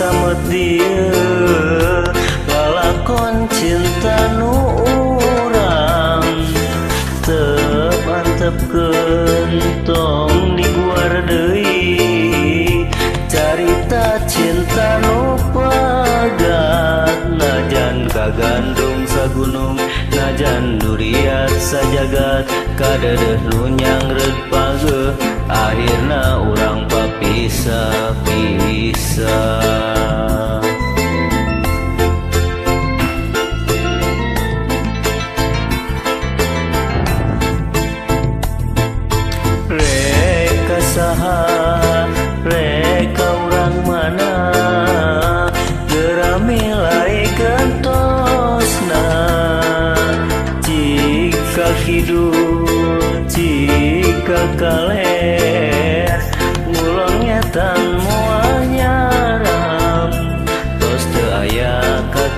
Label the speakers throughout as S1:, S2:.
S1: samet dia. Lalakon cinta nu urang tep antep kentong di luar deui. Carita cinta nu pagat najan kagandung sagunung najan duriat sajagat kadadeh nu nyangreut pageuh akhirna urang Isa-isa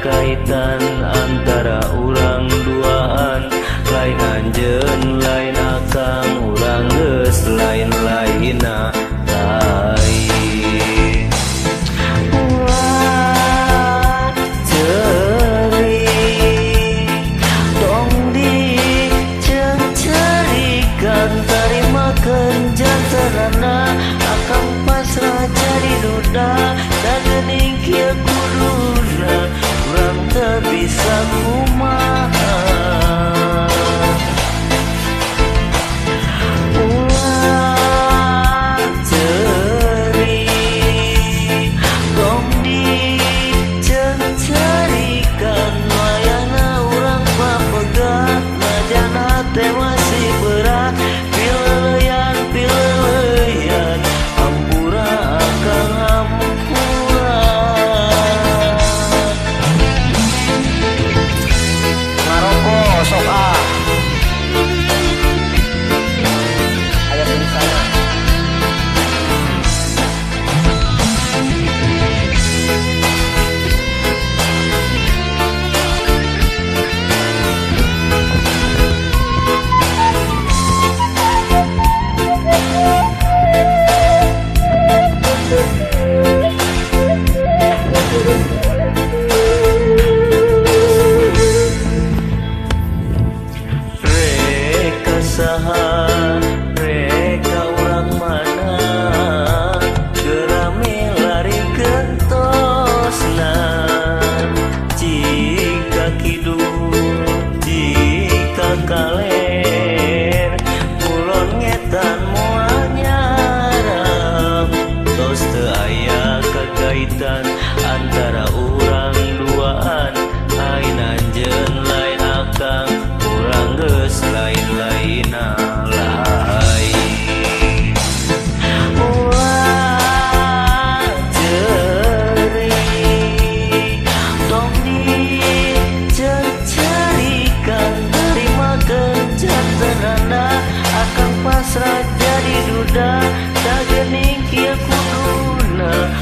S1: kaitan antara urang duaan. Lain Anjen be so. China.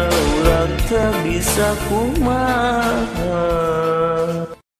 S1: tak bisa ku maafkan